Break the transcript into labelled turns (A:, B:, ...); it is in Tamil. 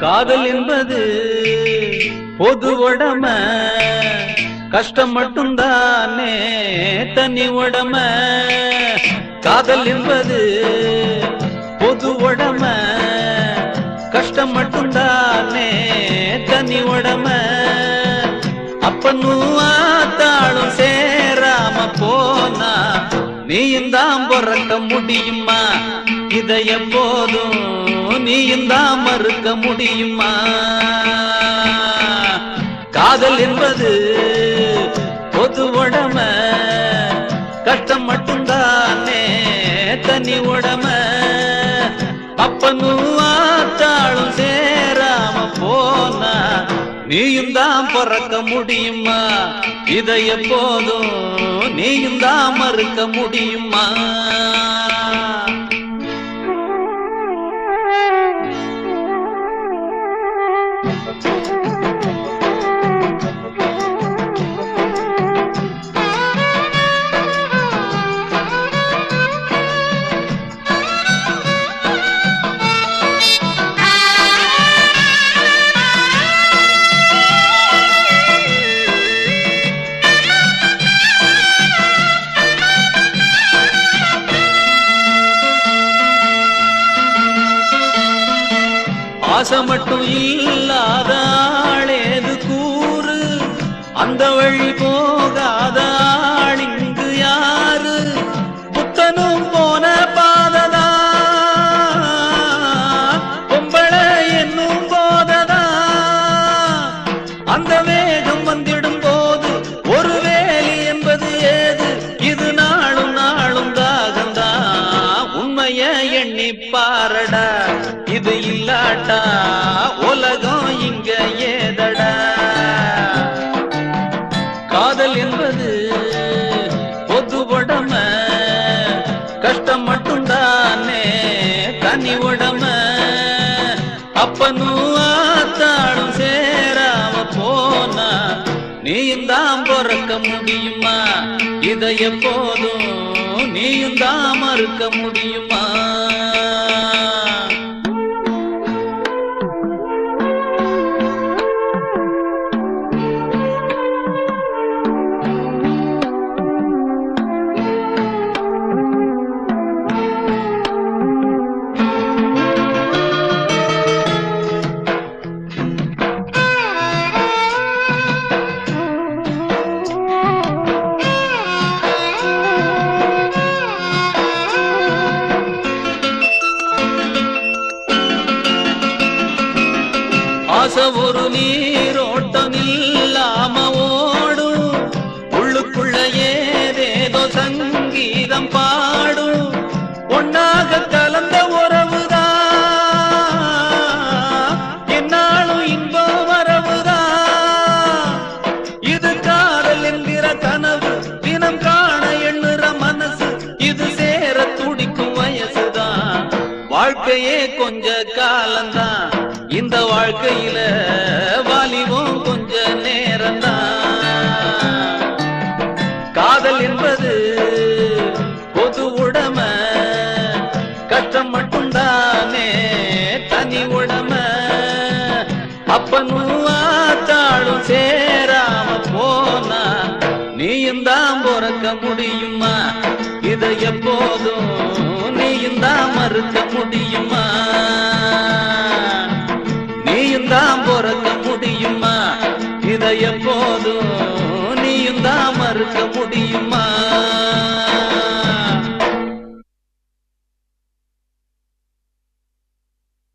A: காதல் என்பது பொது உடம. கஷ்டம் மட்டும்தானே தனி உடம. காதல் என்பது பொது உடம. கஷ்டம் மட்டும்தானே தனி உடம. அப்பனும் ஆத்தாளும் சேராம போனா நீயும் தான் பிறக்க முடியுமா? இதை எப்போதும் நீயும் தான் மறுக்க முடியுமா? காதல் என்பது பொது உடம. கஷ்டம் மட்டும்தானே தனி உடம. அப்பனும் ஆத்தாளும் சேராம போனா நீயும் தான் பிறக்க முடியுமா? இதை எப்போதும் நீயும் தான் மறுக்க முடியுமா? ஆசை மட்டும் இது இல்லாட்டா? உலகம் இங்க ஏதடா? காதல் என்பது பொது உடம. கஷ்டம் மட்டும்தானே தனி உடம. அப்பனும் ஆத்தாளும் சேராம போனா நீயும் தான் பிறக்க முடியுமா? இதை எப்போதும் நீயும் தான் மறுக்க முடியுமா? நீரோட்டமில்லாம ஓடு உள்ளுக்குள்ள ஏதேதோ சங்கீதம் பாடு ஒன்னாக வாழ்க்கையே கொஞ்ச காலந்தான் இந்த வாழ்க்கையில வாலிபம் கொஞ்ச நேரம்தான். காதல் என்பது பொது உடம. கஷ்டம் மட்டும்தானே தனி உடம. அப்பனும் ஆத்தாளும் சேராம போனா நீயும் தான் பிறக்க முடியுமா? இதை எப்போதும் நீயும் தான் மறுக்க முடியும். பஞ்சமு